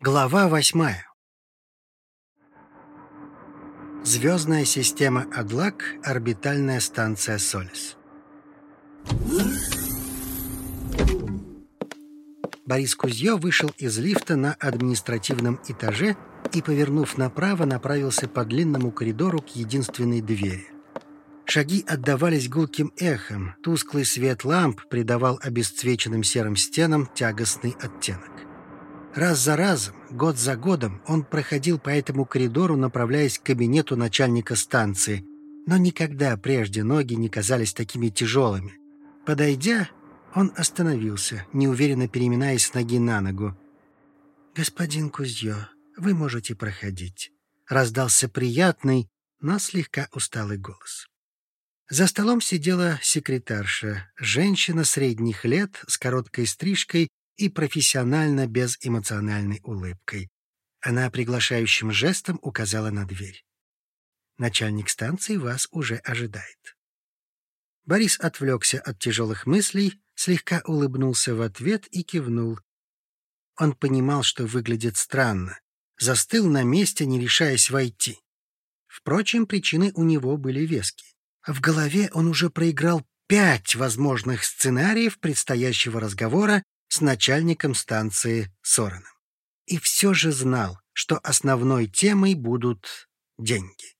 Глава восьмая. Звездная система Адлак, орбитальная станция Солис. Борис Кузьё вышел из лифта на административном этаже и, повернув направо, направился по длинному коридору к единственной двери. Шаги отдавались гулким эхом, тусклый свет ламп придавал обесцвеченным серым стенам тягостный оттенок. Раз за разом, год за годом он проходил по этому коридору, направляясь к кабинету начальника станции, но никогда прежде ноги не казались такими тяжелыми. Подойдя, он остановился, неуверенно переминаясь с ноги на ногу. «Господин Кузьё, вы можете проходить», — раздался приятный, но слегка усталый голос. За столом сидела секретарша, женщина средних лет с короткой стрижкой и профессионально безэмоциональной улыбкой. Она приглашающим жестом указала на дверь. Начальник станции вас уже ожидает. Борис отвлекся от тяжелых мыслей, слегка улыбнулся в ответ и кивнул. Он понимал, что выглядит странно, застыл на месте, не решаясь войти. Впрочем, причины у него были веские. В голове он уже проиграл пять возможных сценариев предстоящего разговора с начальником станции Сореном. И все же знал, что основной темой будут деньги.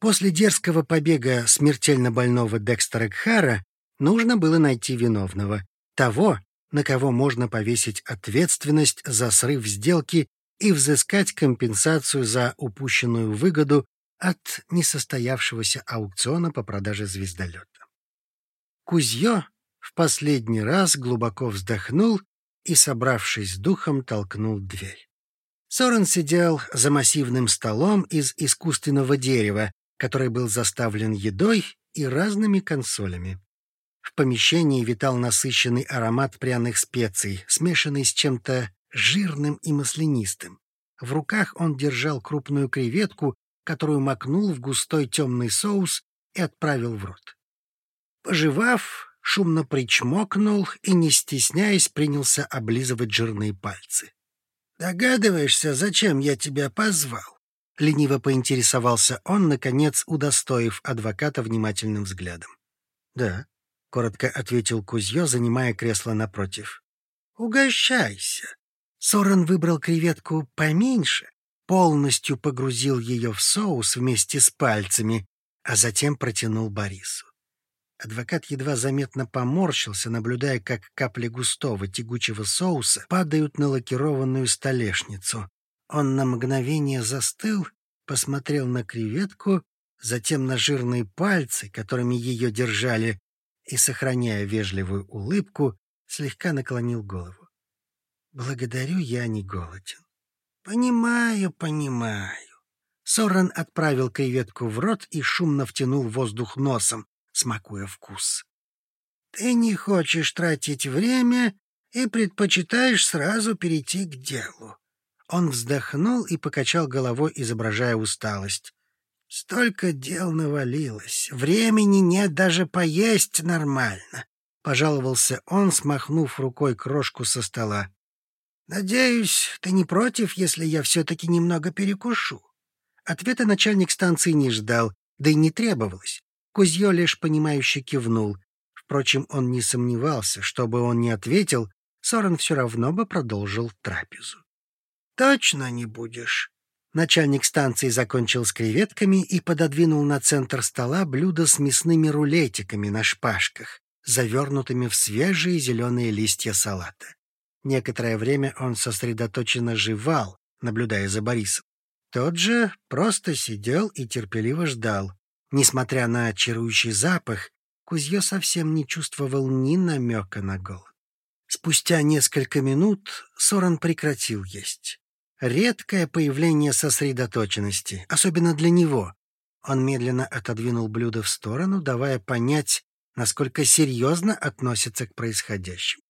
После дерзкого побега смертельно больного Декстера Кхара нужно было найти виновного, того, на кого можно повесить ответственность за срыв сделки и взыскать компенсацию за упущенную выгоду от несостоявшегося аукциона по продаже звездолета. Кузьё в последний раз глубоко вздохнул и, собравшись с духом, толкнул дверь. Сорен сидел за массивным столом из искусственного дерева, который был заставлен едой и разными консолями. В помещении витал насыщенный аромат пряных специй, смешанный с чем-то жирным и маслянистым. В руках он держал крупную креветку, которую макнул в густой темный соус и отправил в рот. Пожевав, шумно причмокнул и, не стесняясь, принялся облизывать жирные пальцы. «Догадываешься, зачем я тебя позвал?» — лениво поинтересовался он, наконец удостоив адвоката внимательным взглядом. «Да», — коротко ответил Кузьё, занимая кресло напротив. «Угощайся». Сорен выбрал креветку поменьше, полностью погрузил ее в соус вместе с пальцами, а затем протянул Борису. Адвокат едва заметно поморщился, наблюдая, как капли густого тягучего соуса падают на лакированную столешницу. Он на мгновение застыл, посмотрел на креветку, затем на жирные пальцы, которыми ее держали, и, сохраняя вежливую улыбку, слегка наклонил голову. «Благодарю, я не голоден». «Понимаю, понимаю». Соррен отправил креветку в рот и шумно втянул воздух носом, смакуя вкус. «Ты не хочешь тратить время и предпочитаешь сразу перейти к делу». Он вздохнул и покачал головой, изображая усталость. «Столько дел навалилось. Времени нет даже поесть нормально», — пожаловался он, смахнув рукой крошку со стола. «Надеюсь, ты не против, если я все-таки немного перекушу?» Ответа начальник станции не ждал, да и не требовалось. Кузьё лишь понимающе кивнул. Впрочем, он не сомневался, чтобы он не ответил, Сорен все равно бы продолжил трапезу. «Точно не будешь?» Начальник станции закончил с креветками и пододвинул на центр стола блюдо с мясными рулетиками на шпажках, завернутыми в свежие зеленые листья салата. Некоторое время он сосредоточенно жевал, наблюдая за Борисом. Тот же просто сидел и терпеливо ждал, Несмотря на чарующий запах, Кузьё совсем не чувствовал ни намека на голод. Спустя несколько минут Соран прекратил есть. Редкое появление сосредоточенности, особенно для него. Он медленно отодвинул блюдо в сторону, давая понять, насколько серьезно относится к происходящему.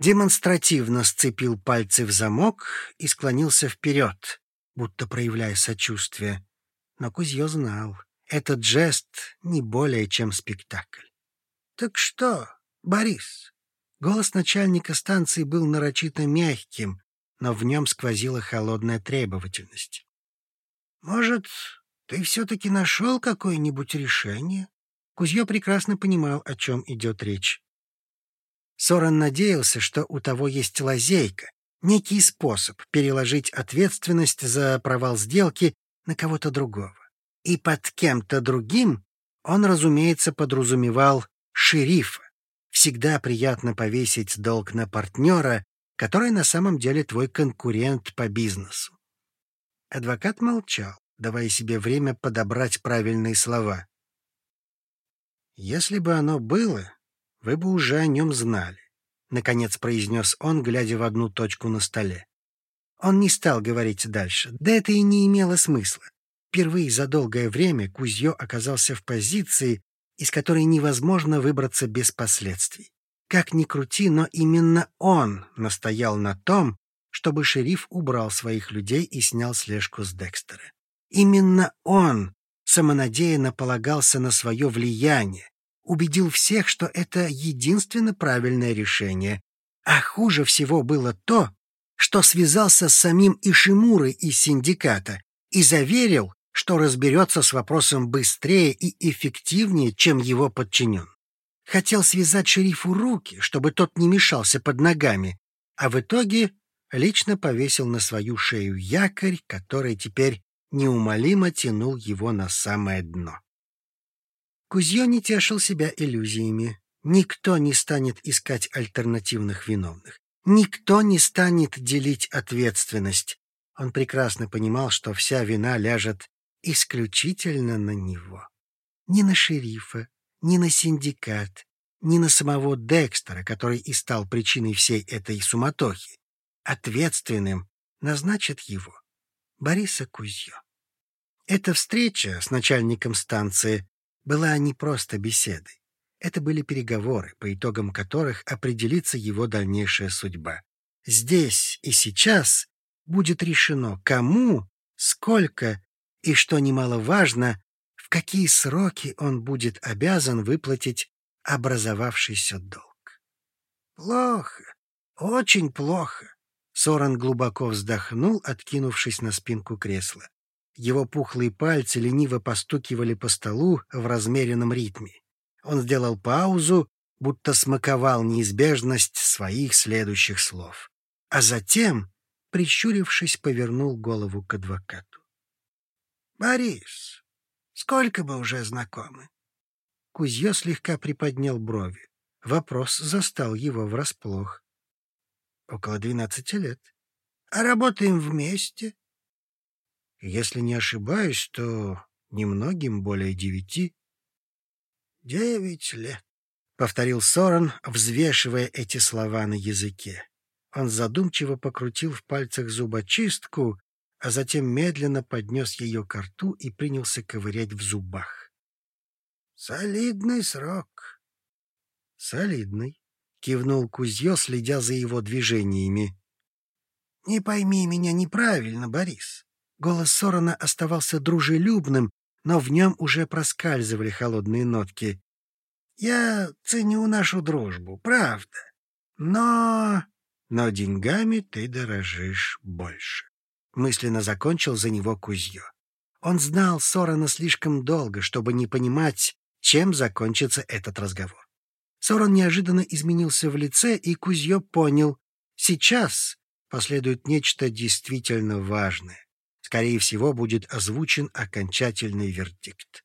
Демонстративно сцепил пальцы в замок и склонился вперед, будто проявляя сочувствие. Но Кузьё знал, этот жест не более чем спектакль. «Так что, Борис?» Голос начальника станции был нарочито мягким, но в нем сквозила холодная требовательность. «Может, ты все-таки нашел какое-нибудь решение?» Кузьё прекрасно понимал, о чем идет речь. Соран надеялся, что у того есть лазейка, некий способ переложить ответственность за провал сделки на кого-то другого. И под кем-то другим он, разумеется, подразумевал шерифа. Всегда приятно повесить долг на партнера, который на самом деле твой конкурент по бизнесу. Адвокат молчал, давая себе время подобрать правильные слова. «Если бы оно было, вы бы уже о нем знали», — наконец произнес он, глядя в одну точку на столе. Он не стал говорить дальше, да это и не имело смысла. Впервые за долгое время Кузьё оказался в позиции, из которой невозможно выбраться без последствий. Как ни крути, но именно он настоял на том, чтобы шериф убрал своих людей и снял слежку с Декстера. Именно он самонадеянно полагался на свое влияние, убедил всех, что это единственно правильное решение. А хуже всего было то, что связался с самим Ишимурой из синдиката и заверил, что разберется с вопросом быстрее и эффективнее, чем его подчинен. Хотел связать шерифу руки, чтобы тот не мешался под ногами, а в итоге лично повесил на свою шею якорь, который теперь неумолимо тянул его на самое дно. Кузьё не тешил себя иллюзиями. Никто не станет искать альтернативных виновных. Никто не станет делить ответственность. Он прекрасно понимал, что вся вина ляжет исключительно на него. Ни на шерифа, ни на синдикат, ни на самого Декстера, который и стал причиной всей этой суматохи. Ответственным назначат его, Бориса Кузьё. Эта встреча с начальником станции была не просто беседой. Это были переговоры, по итогам которых определится его дальнейшая судьба. Здесь и сейчас будет решено, кому, сколько и, что немаловажно, в какие сроки он будет обязан выплатить образовавшийся долг. Плохо, очень плохо. Соран глубоко вздохнул, откинувшись на спинку кресла. Его пухлые пальцы лениво постукивали по столу в размеренном ритме. Он сделал паузу, будто смаковал неизбежность своих следующих слов. А затем, прищурившись, повернул голову к адвокату. — Борис, сколько мы уже знакомы? Кузьё слегка приподнял брови. Вопрос застал его врасплох. — Около двенадцати лет. — А работаем вместе? Если не ошибаюсь, то немногим более девяти. «Девять лет», — повторил Соран, взвешивая эти слова на языке. Он задумчиво покрутил в пальцах зубочистку, а затем медленно поднес ее к рту и принялся ковырять в зубах. «Солидный срок». «Солидный», — кивнул Кузьё, следя за его движениями. «Не пойми меня неправильно, Борис. Голос Сорона оставался дружелюбным, но в нем уже проскальзывали холодные нотки. «Я ценю нашу дружбу, правда. Но... но деньгами ты дорожишь больше». Мысленно закончил за него Кузьё. Он знал Сорона слишком долго, чтобы не понимать, чем закончится этот разговор. Сорон неожиданно изменился в лице, и Кузьё понял, сейчас последует нечто действительно важное скорее всего, будет озвучен окончательный вердикт.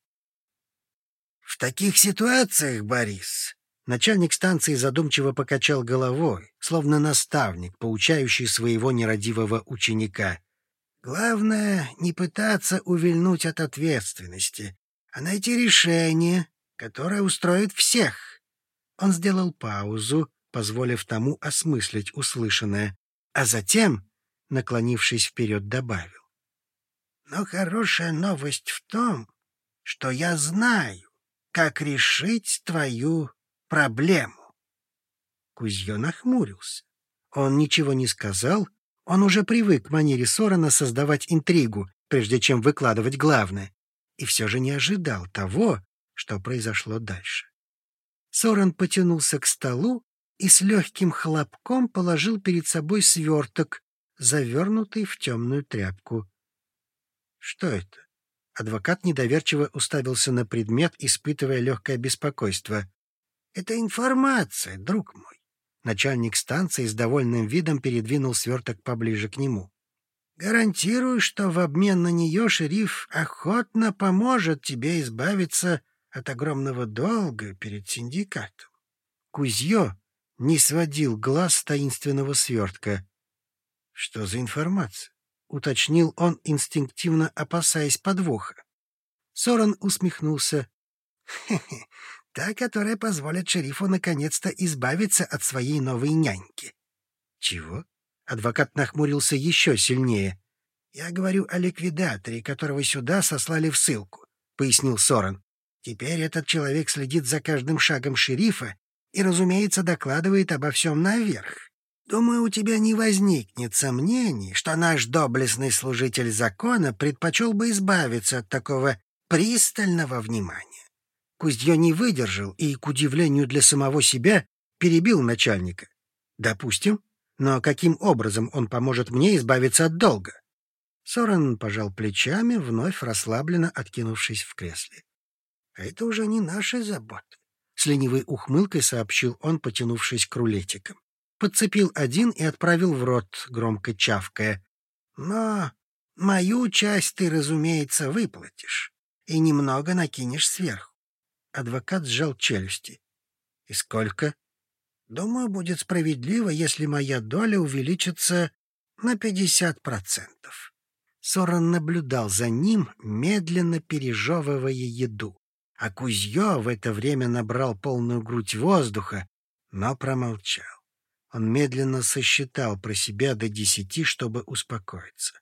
В таких ситуациях, Борис, начальник станции задумчиво покачал головой, словно наставник, поучающий своего нерадивого ученика. Главное не пытаться увильнуть от ответственности, а найти решение, которое устроит всех. Он сделал паузу, позволив тому осмыслить услышанное, а затем, наклонившись вперед, добавил. Но хорошая новость в том, что я знаю, как решить твою проблему. Кузьё нахмурился. Он ничего не сказал, он уже привык к манере Сорона создавать интригу, прежде чем выкладывать главное, и все же не ожидал того, что произошло дальше. Сорон потянулся к столу и с легким хлопком положил перед собой сверток, завернутый в темную тряпку. Что это? Адвокат недоверчиво уставился на предмет, испытывая легкое беспокойство. «Это информация, друг мой». Начальник станции с довольным видом передвинул сверток поближе к нему. «Гарантирую, что в обмен на нее шериф охотно поможет тебе избавиться от огромного долга перед синдикатом». Кузье не сводил глаз таинственного свертка. «Что за информация?» — уточнил он, инстинктивно опасаясь подвоха. Соран усмехнулся. «Хе-хе, та, которая позволит шерифу наконец-то избавиться от своей новой няньки». «Чего?» — адвокат нахмурился еще сильнее. «Я говорю о ликвидаторе, которого сюда сослали в ссылку», — пояснил Соран. «Теперь этот человек следит за каждым шагом шерифа и, разумеется, докладывает обо всем наверх. Думаю, у тебя не возникнет сомнений, что наш доблестный служитель закона предпочел бы избавиться от такого пристального внимания. Куздье не выдержал и, к удивлению для самого себя, перебил начальника. Допустим, но каким образом он поможет мне избавиться от долга? Сорен пожал плечами, вновь расслабленно откинувшись в кресле. — А это уже не наши заботы. С ленивой ухмылкой сообщил он, потянувшись к рулетикам. Подцепил один и отправил в рот, громко чавкая. «Но мою часть ты, разумеется, выплатишь и немного накинешь сверху». Адвокат сжал челюсти. «И сколько?» «Думаю, будет справедливо, если моя доля увеличится на пятьдесят процентов». Соран наблюдал за ним, медленно пережевывая еду. А Кузьё в это время набрал полную грудь воздуха, но промолчал. Он медленно сосчитал про себя до десяти, чтобы успокоиться.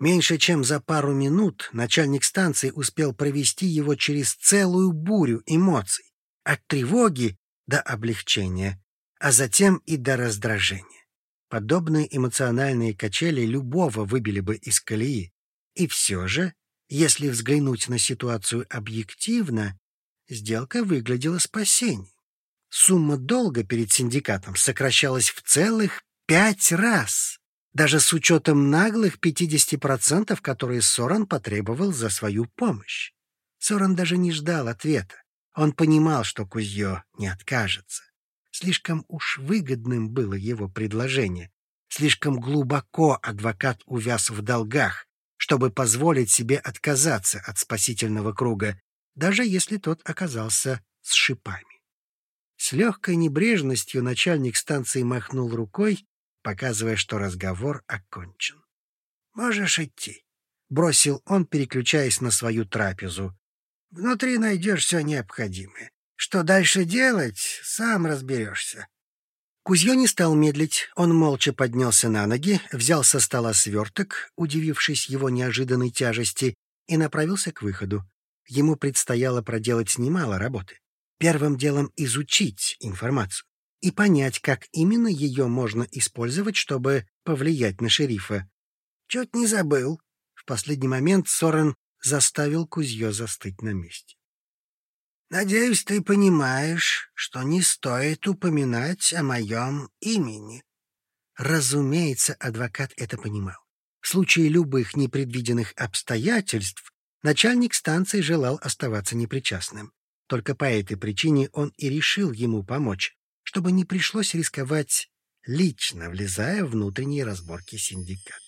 Меньше чем за пару минут начальник станции успел провести его через целую бурю эмоций, от тревоги до облегчения, а затем и до раздражения. Подобные эмоциональные качели любого выбили бы из колеи. И все же если взглянуть на ситуацию объективно, сделка выглядела спасением. Сумма долга перед синдикатом сокращалась в целых пять раз, даже с учетом наглых 50%, которые Соран потребовал за свою помощь. Соран даже не ждал ответа. Он понимал, что Кузьё не откажется. Слишком уж выгодным было его предложение. Слишком глубоко адвокат увяз в долгах, чтобы позволить себе отказаться от спасительного круга, даже если тот оказался с шипами. С легкой небрежностью начальник станции махнул рукой, показывая, что разговор окончен. «Можешь идти», — бросил он, переключаясь на свою трапезу. «Внутри найдешь все необходимое. Что дальше делать, сам разберешься. Кузьё не стал медлить. Он молча поднялся на ноги, взял со стола сверток, удивившись его неожиданной тяжести, и направился к выходу. Ему предстояло проделать немало работы. Первым делом изучить информацию и понять, как именно ее можно использовать, чтобы повлиять на шерифа. Чуть не забыл. В последний момент Сорен заставил Кузьё застыть на месте. Надеюсь, ты понимаешь, что не стоит упоминать о моем имени. Разумеется, адвокат это понимал. В случае любых непредвиденных обстоятельств начальник станции желал оставаться непричастным. Только по этой причине он и решил ему помочь, чтобы не пришлось рисковать лично влезая в внутренние разборки синдиката.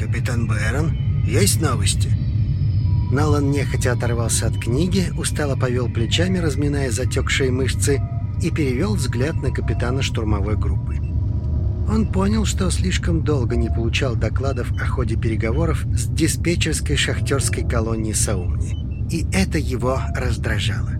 «Капитан Бэрон, есть новости?» Налан нехотя оторвался от книги, устало повел плечами, разминая затекшие мышцы, и перевел взгляд на капитана штурмовой группы. Он понял, что слишком долго не получал докладов о ходе переговоров с диспетчерской шахтерской колонией Саумни. И это его раздражало.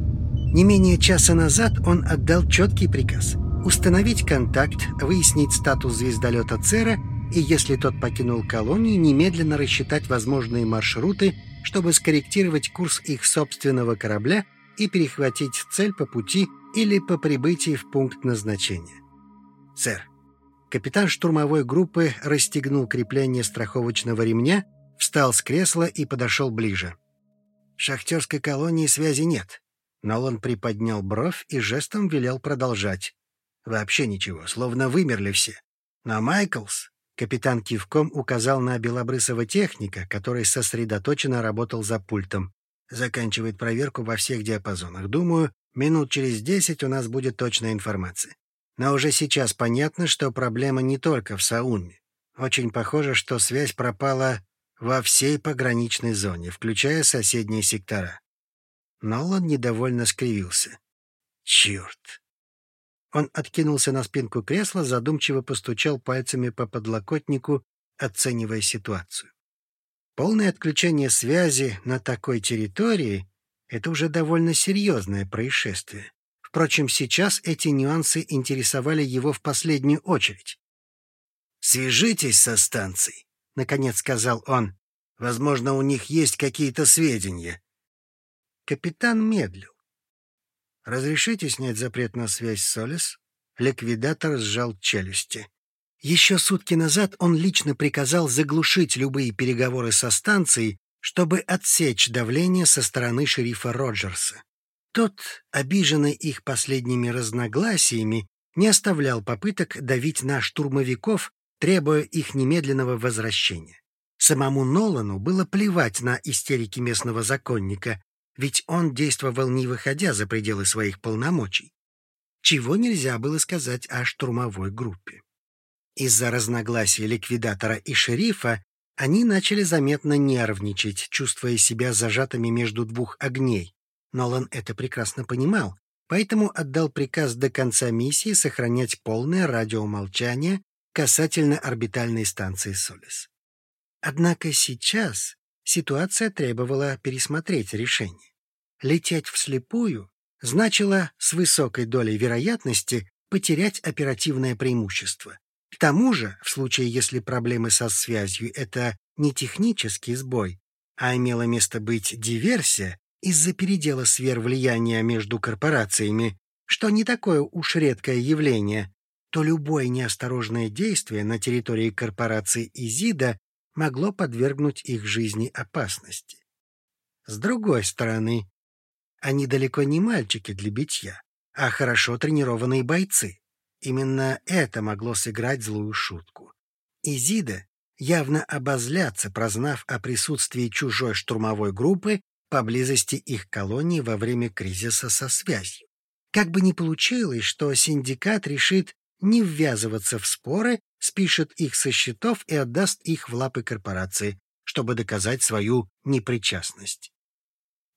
Не менее часа назад он отдал четкий приказ — установить контакт, выяснить статус звездолета Цера и если тот покинул колонию, немедленно рассчитать возможные маршруты, чтобы скорректировать курс их собственного корабля и перехватить цель по пути или по прибытии в пункт назначения. «Сэр, Капитан штурмовой группы расстегнул крепление страховочного ремня, встал с кресла и подошел ближе. «Шахтерской колонии связи нет». Нолан приподнял бровь и жестом велел продолжать. «Вообще ничего, словно вымерли все. Но Майклс...» Капитан кивком указал на белобрысого техника, который сосредоточенно работал за пультом. Заканчивает проверку во всех диапазонах. Думаю, минут через десять у нас будет точная информация. Но уже сейчас понятно, что проблема не только в Саунме. Очень похоже, что связь пропала во всей пограничной зоне, включая соседние сектора. Нолан недовольно скривился. «Черт!» Он откинулся на спинку кресла, задумчиво постучал пальцами по подлокотнику, оценивая ситуацию. Полное отключение связи на такой территории — это уже довольно серьезное происшествие. Впрочем, сейчас эти нюансы интересовали его в последнюю очередь. «Свяжитесь со станцией», — наконец сказал он. «Возможно, у них есть какие-то сведения». Капитан медлил. «Разрешите снять запрет на связь с Солис?» Ликвидатор сжал челюсти. Еще сутки назад он лично приказал заглушить любые переговоры со станцией, чтобы отсечь давление со стороны шерифа Роджерса. Тот, обиженный их последними разногласиями, не оставлял попыток давить на штурмовиков, требуя их немедленного возвращения. Самому Нолану было плевать на истерики местного законника, ведь он действовал не выходя за пределы своих полномочий. Чего нельзя было сказать о штурмовой группе. Из-за разногласий ликвидатора и шерифа они начали заметно нервничать, чувствуя себя зажатыми между двух огней. Нолан это прекрасно понимал, поэтому отдал приказ до конца миссии сохранять полное радиомолчание касательно орбитальной станции Солис. Однако сейчас ситуация требовала пересмотреть решение. Лететь вслепую значило с высокой долей вероятности потерять оперативное преимущество. К тому же, в случае, если проблемы со связью — это не технический сбой, а имела место быть диверсия, из-за передела сфер влияния между корпорациями, что не такое уж редкое явление, то любое неосторожное действие на территории корпорации Изида могло подвергнуть их жизни опасности. С другой стороны, они далеко не мальчики для битья, а хорошо тренированные бойцы. Именно это могло сыграть злую шутку. Изида явно обозлятся, прознав о присутствии чужой штурмовой группы поблизости их колонии во время кризиса со связью. Как бы ни получилось, что синдикат решит не ввязываться в споры, спишет их со счетов и отдаст их в лапы корпорации, чтобы доказать свою непричастность.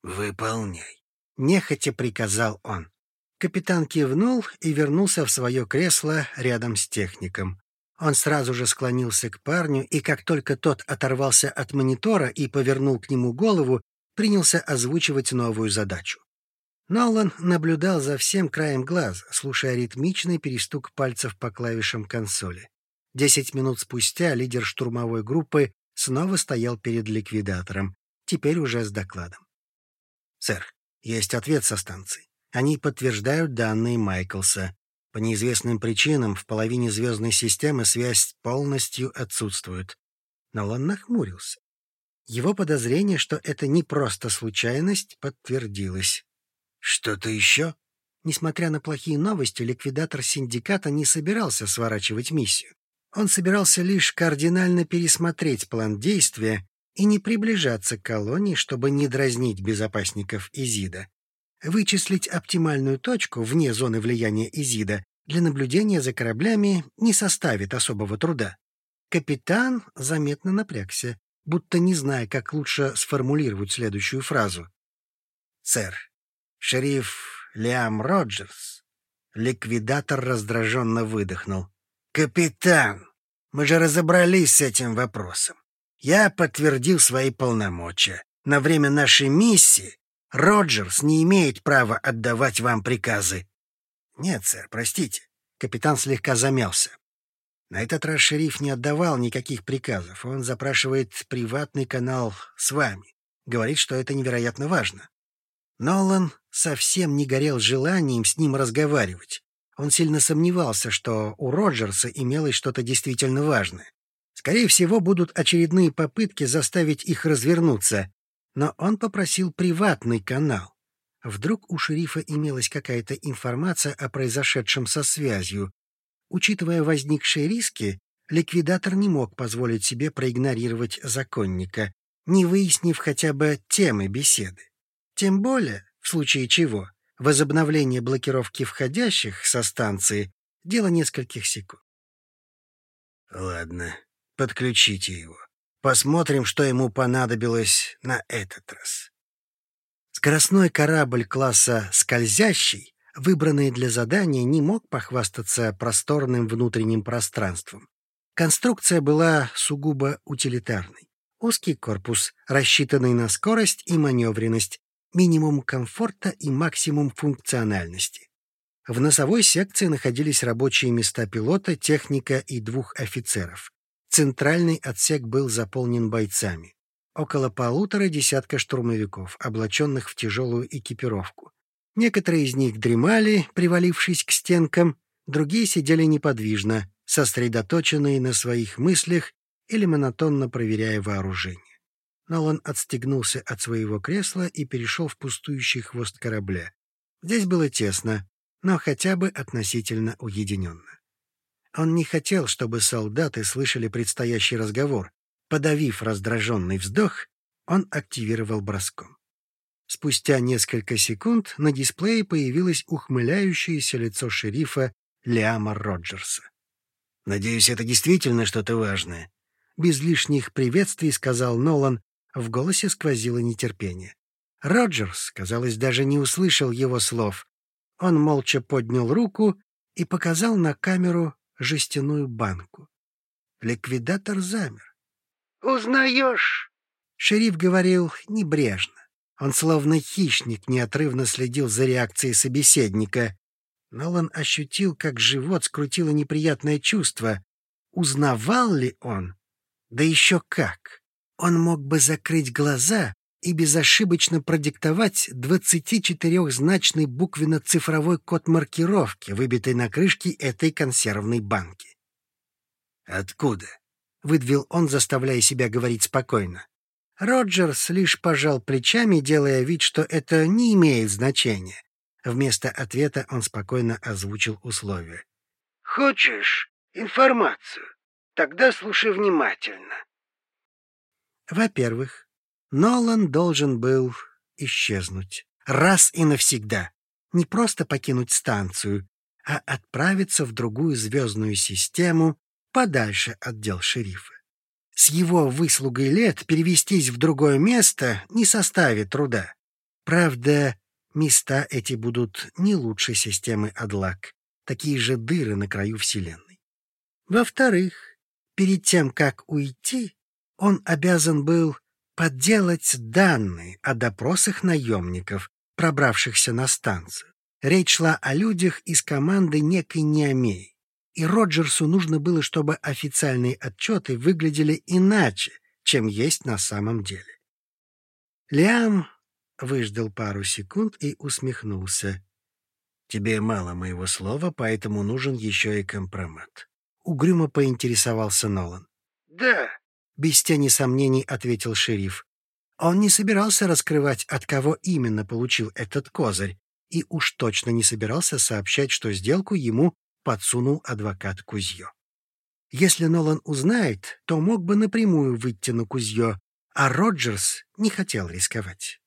«Выполняй», — нехотя приказал он. Капитан кивнул и вернулся в свое кресло рядом с техником. Он сразу же склонился к парню, и как только тот оторвался от монитора и повернул к нему голову, принялся озвучивать новую задачу. Нолан наблюдал за всем краем глаз, слушая ритмичный перестук пальцев по клавишам консоли. Десять минут спустя лидер штурмовой группы снова стоял перед ликвидатором, теперь уже с докладом. «Сэр, есть ответ со станции. Они подтверждают данные Майклса. По неизвестным причинам в половине звездной системы связь полностью отсутствует». Нолан нахмурился. Его подозрение, что это не просто случайность, подтвердилось. «Что-то еще?» Несмотря на плохие новости, ликвидатор синдиката не собирался сворачивать миссию. Он собирался лишь кардинально пересмотреть план действия и не приближаться к колонии, чтобы не дразнить безопасников Изида. Вычислить оптимальную точку вне зоны влияния Изида для наблюдения за кораблями не составит особого труда. Капитан заметно напрягся будто не зная, как лучше сформулировать следующую фразу. «Сэр, шериф Лиам Роджерс...» Ликвидатор раздраженно выдохнул. «Капитан, мы же разобрались с этим вопросом. Я подтвердил свои полномочия. На время нашей миссии Роджерс не имеет права отдавать вам приказы». «Нет, сэр, простите». Капитан слегка замялся. На этот раз шериф не отдавал никаких приказов. Он запрашивает приватный канал с вами. Говорит, что это невероятно важно. Нолан совсем не горел желанием с ним разговаривать. Он сильно сомневался, что у Роджерса имелось что-то действительно важное. Скорее всего, будут очередные попытки заставить их развернуться, но он попросил приватный канал. Вдруг у шерифа имелась какая-то информация о произошедшем со связью. Учитывая возникшие риски, ликвидатор не мог позволить себе проигнорировать законника, не выяснив хотя бы темы беседы. Тем более, в случае чего, возобновление блокировки входящих со станции — дело нескольких секунд. Ладно, подключите его. Посмотрим, что ему понадобилось на этот раз. Скоростной корабль класса «Скользящий», выбранный для задания, не мог похвастаться просторным внутренним пространством. Конструкция была сугубо утилитарной. Узкий корпус, рассчитанный на скорость и маневренность, минимум комфорта и максимум функциональности. В носовой секции находились рабочие места пилота, техника и двух офицеров. Центральный отсек был заполнен бойцами. Около полутора десятка штурмовиков, облаченных в тяжелую экипировку. Некоторые из них дремали, привалившись к стенкам, другие сидели неподвижно, сосредоточенные на своих мыслях или монотонно проверяя вооружение. Нолан отстегнулся от своего кресла и перешел в пустующий хвост корабля. Здесь было тесно, но хотя бы относительно уединенно. Он не хотел, чтобы солдаты слышали предстоящий разговор. Подавив раздраженный вздох, он активировал броском. Спустя несколько секунд на дисплее появилось ухмыляющееся лицо шерифа Лиама Роджерса. «Надеюсь, это действительно что-то важное», без лишних приветствий сказал Нолан. В голосе сквозило нетерпение. Роджерс, казалось, даже не услышал его слов. Он молча поднял руку и показал на камеру жестяную банку. Ликвидатор замер. «Узнаешь?» Шериф говорил небрежно. Он словно хищник неотрывно следил за реакцией собеседника. Нолан ощутил, как живот скрутило неприятное чувство. Узнавал ли он? Да еще как! Он мог бы закрыть глаза и безошибочно продиктовать 24-значный буквенно-цифровой код маркировки, выбитый на крышке этой консервной банки. «Откуда?» — выдвил он, заставляя себя говорить спокойно. Роджерс лишь пожал плечами, делая вид, что это не имеет значения. Вместо ответа он спокойно озвучил условия. «Хочешь информацию? Тогда слушай внимательно. Во-первых, Нолан должен был исчезнуть. Раз и навсегда. Не просто покинуть станцию, а отправиться в другую звездную систему подальше от дел шерифа. С его выслугой лет перевестись в другое место не составит труда. Правда, места эти будут не лучше системы Адлак, такие же дыры на краю Вселенной. Во-вторых, перед тем, как уйти, он обязан был подделать данные о допросах наемников, пробравшихся на станцию. Речь шла о людях из команды некой Неомеи, и Роджерсу нужно было, чтобы официальные отчеты выглядели иначе, чем есть на самом деле. Лиам выждал пару секунд и усмехнулся. «Тебе мало моего слова, поэтому нужен еще и компромат. — угрюмо поинтересовался Нолан. «Да», — без тени сомнений ответил шериф. Он не собирался раскрывать, от кого именно получил этот козырь, и уж точно не собирался сообщать, что сделку ему подсунул адвокат Кузье. Если Нолан узнает, то мог бы напрямую выйти на Кузье, а Роджерс не хотел рисковать.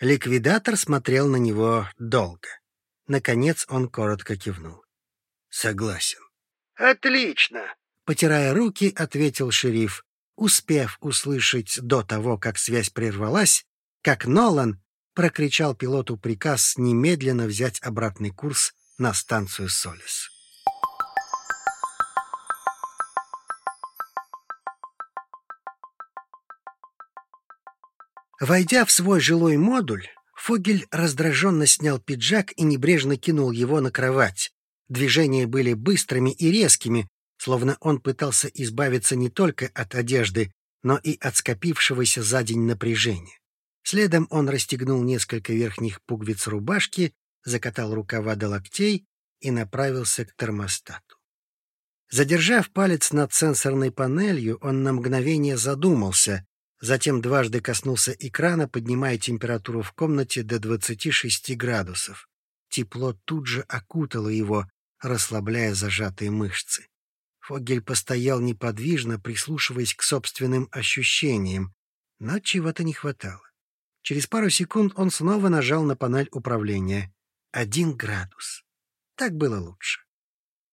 Ликвидатор смотрел на него долго. Наконец он коротко кивнул. «Согласен». «Отлично!» — потирая руки, ответил шериф, успев услышать до того, как связь прервалась, как Нолан прокричал пилоту приказ немедленно взять обратный курс на станцию Солис. Войдя в свой жилой модуль, Фогель раздраженно снял пиджак и небрежно кинул его на кровать, Движения были быстрыми и резкими, словно он пытался избавиться не только от одежды, но и от скопившегося за день напряжения. Следом он расстегнул несколько верхних пуговиц рубашки, закатал рукава до локтей и направился к термостату. Задержав палец над сенсорной панелью, он на мгновение задумался, затем дважды коснулся экрана, поднимая температуру в комнате до 26 градусов. Тепло тут же окутало его, расслабляя зажатые мышцы. Фогель постоял неподвижно, прислушиваясь к собственным ощущениям, но чего-то не хватало. Через пару секунд он снова нажал на панель управления. Один градус. Так было лучше.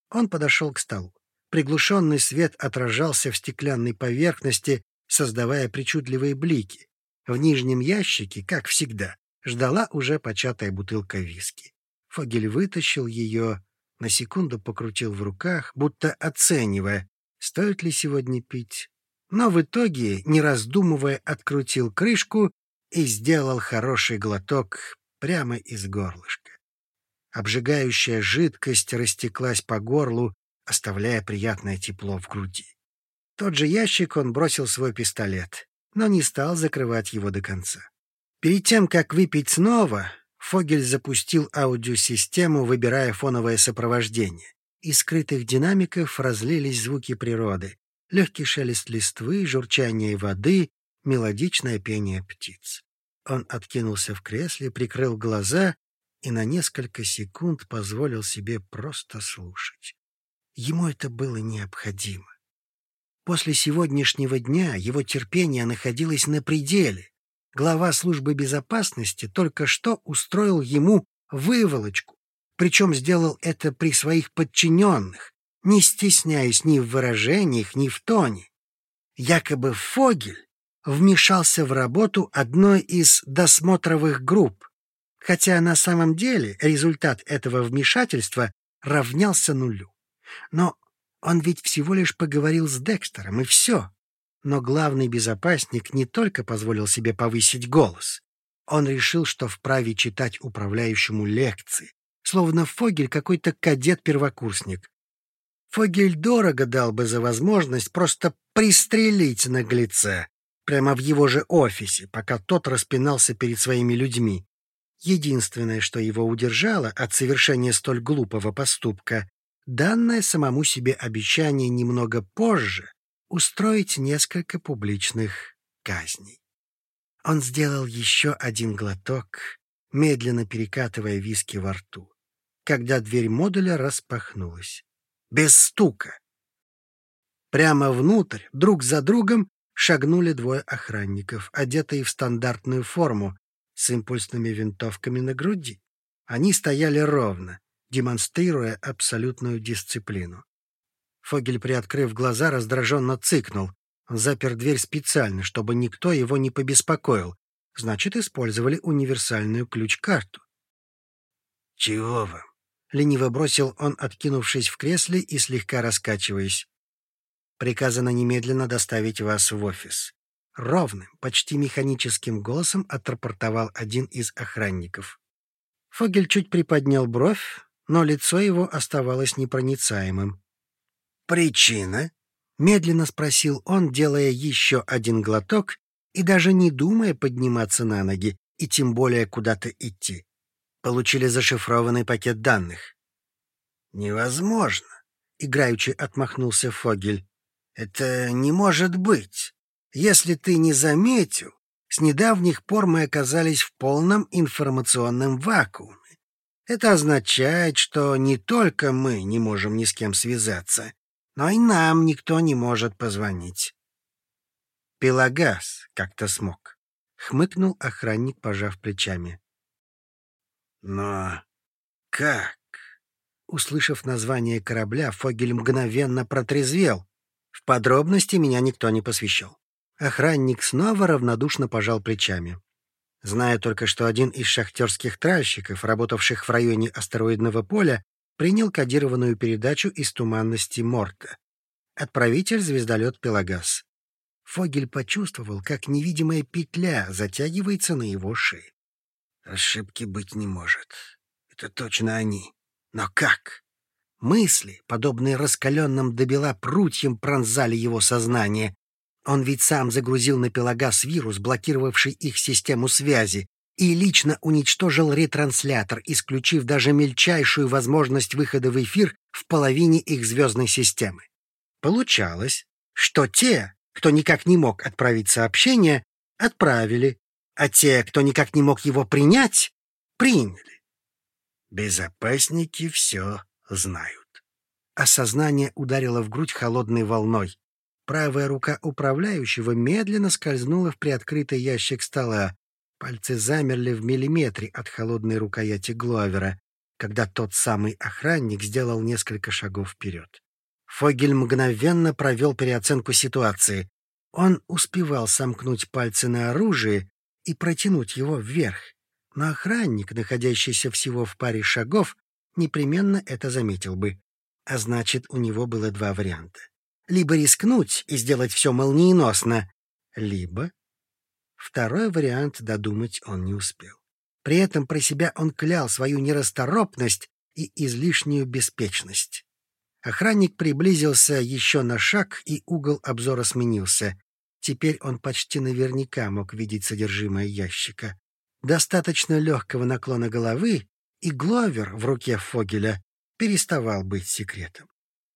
Он подошел к столу. Приглушенный свет отражался в стеклянной поверхности, создавая причудливые блики. В нижнем ящике, как всегда, ждала уже початая бутылка виски. Фогель вытащил ее, на секунду покрутил в руках, будто оценивая, стоит ли сегодня пить. Но в итоге, не раздумывая, открутил крышку и сделал хороший глоток прямо из горлышка. Обжигающая жидкость растеклась по горлу, оставляя приятное тепло в груди. Тот же ящик он бросил свой пистолет, но не стал закрывать его до конца. Перед тем, как выпить снова, Фогель запустил аудиосистему, выбирая фоновое сопровождение. Из скрытых динамиков разлились звуки природы. Легкий шелест листвы, журчание воды, мелодичное пение птиц. Он откинулся в кресле, прикрыл глаза и на несколько секунд позволил себе просто слушать. Ему это было необходимо. После сегодняшнего дня его терпение находилось на пределе глава службы безопасности только что устроил ему выволочку, причем сделал это при своих подчиненных, не стесняясь ни в выражениях, ни в тоне. Якобы Фогель вмешался в работу одной из досмотровых групп, хотя на самом деле результат этого вмешательства равнялся нулю. Но он ведь всего лишь поговорил с Декстером, и все. Но главный безопасник не только позволил себе повысить голос. Он решил, что вправе читать управляющему лекции, словно Фогель какой-то кадет-первокурсник. Фогель дорого дал бы за возможность просто пристрелить наглеца прямо в его же офисе, пока тот распинался перед своими людьми. Единственное, что его удержало от совершения столь глупого поступка, данное самому себе обещание немного позже устроить несколько публичных казней. Он сделал еще один глоток, медленно перекатывая виски во рту, когда дверь модуля распахнулась. Без стука. Прямо внутрь, друг за другом, шагнули двое охранников, одетые в стандартную форму, с импульсными винтовками на груди. Они стояли ровно, демонстрируя абсолютную дисциплину. Фогель, приоткрыв глаза, раздраженно цыкнул. Запер дверь специально, чтобы никто его не побеспокоил. Значит, использовали универсальную ключ-карту. «Чего вам?» — лениво бросил он, откинувшись в кресле и слегка раскачиваясь. «Приказано немедленно доставить вас в офис». Ровным, почти механическим голосом отрапортовал один из охранников. Фогель чуть приподнял бровь, но лицо его оставалось непроницаемым. «Причина?» — медленно спросил он, делая еще один глоток и даже не думая подниматься на ноги и тем более куда-то идти. Получили зашифрованный пакет данных. «Невозможно», — играючи отмахнулся Фогель. «Это не может быть. Если ты не заметил, с недавних пор мы оказались в полном информационном вакууме. Это означает, что не только мы не можем ни с кем связаться, но и нам никто не может позвонить. Пелагас как-то смог. Хмыкнул охранник, пожав плечами. Но как? Услышав название корабля, Фогель мгновенно протрезвел. В подробности меня никто не посвящал. Охранник снова равнодушно пожал плечами. Зная только, что один из шахтерских тральщиков, работавших в районе астероидного поля, принял кодированную передачу из туманности Морта. Отправитель — звездолет «Пелагас». Фогель почувствовал, как невидимая петля затягивается на его шее. Ошибки быть не может. Это точно они. Но как? Мысли, подобные раскаленным до бела прутьям, пронзали его сознание. Он ведь сам загрузил на Пелагас вирус, блокировавший их систему связи. И лично уничтожил ретранслятор, исключив даже мельчайшую возможность выхода в эфир в половине их звездной системы. Получалось, что те, кто никак не мог отправить сообщение, отправили, а те, кто никак не мог его принять, приняли. Безопасники все знают. Осознание ударило в грудь холодной волной. Правая рука управляющего медленно скользнула в приоткрытый ящик стола. Пальцы замерли в миллиметре от холодной рукояти Гловера, когда тот самый охранник сделал несколько шагов вперед. Фогель мгновенно провел переоценку ситуации. Он успевал сомкнуть пальцы на оружие и протянуть его вверх. Но охранник, находящийся всего в паре шагов, непременно это заметил бы. А значит, у него было два варианта. Либо рискнуть и сделать все молниеносно, либо... Второй вариант додумать он не успел. При этом про себя он клял свою нерасторопность и излишнюю беспечность. Охранник приблизился еще на шаг, и угол обзора сменился. Теперь он почти наверняка мог видеть содержимое ящика. Достаточно легкого наклона головы, и Гловер в руке Фогеля переставал быть секретом.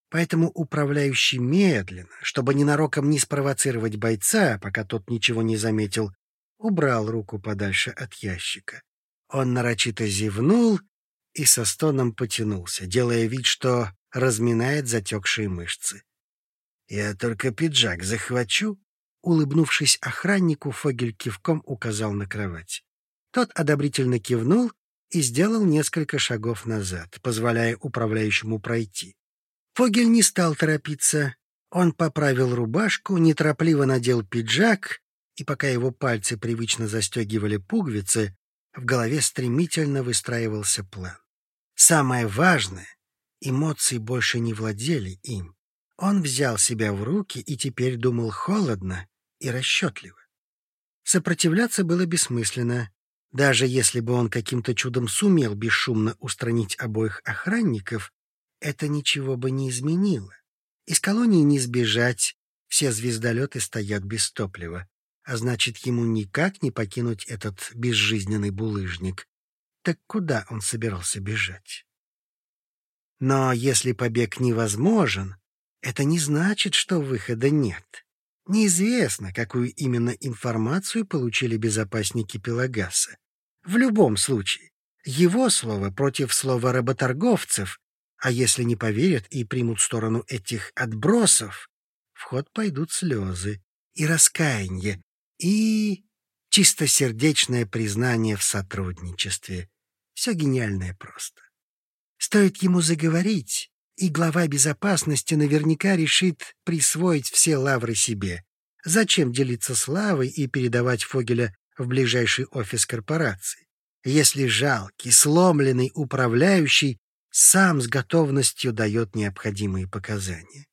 Поэтому управляющий медленно, чтобы ненароком не спровоцировать бойца, пока тот ничего не заметил, убрал руку подальше от ящика. Он нарочито зевнул и со стоном потянулся, делая вид, что разминает затекшие мышцы. «Я только пиджак захвачу», — улыбнувшись охраннику, Фогель кивком указал на кровать. Тот одобрительно кивнул и сделал несколько шагов назад, позволяя управляющему пройти. Фогель не стал торопиться. Он поправил рубашку, неторопливо надел пиджак, и пока его пальцы привычно застегивали пуговицы, в голове стремительно выстраивался план. Самое важное — эмоции больше не владели им. Он взял себя в руки и теперь думал холодно и расчетливо. Сопротивляться было бессмысленно. Даже если бы он каким-то чудом сумел бесшумно устранить обоих охранников, это ничего бы не изменило. Из колонии не сбежать, все звездолеты стоят без топлива, а значит, ему никак не покинуть этот безжизненный булыжник. Так куда он собирался бежать? Но если побег невозможен, это не значит, что выхода нет. Неизвестно, какую именно информацию получили безопасники Пелагаса. В любом случае, его слово против слова работорговцев, а если не поверят и примут сторону этих отбросов, в ход пойдут слезы и раскаяние, и чистосердечное признание в сотрудничестве. Все гениальное просто. Стоит ему заговорить, и глава безопасности наверняка решит присвоить все лавры себе. Зачем делиться славой и передавать Фогеля в ближайший офис корпорации, если жалкий, сломленный управляющий сам с готовностью дает необходимые показания?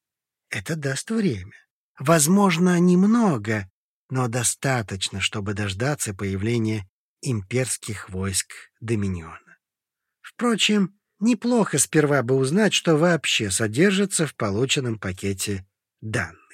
Это даст время. Возможно, немного, но достаточно, чтобы дождаться появления имперских войск Доминиона. Впрочем, Неплохо сперва бы узнать, что вообще содержится в полученном пакете данных.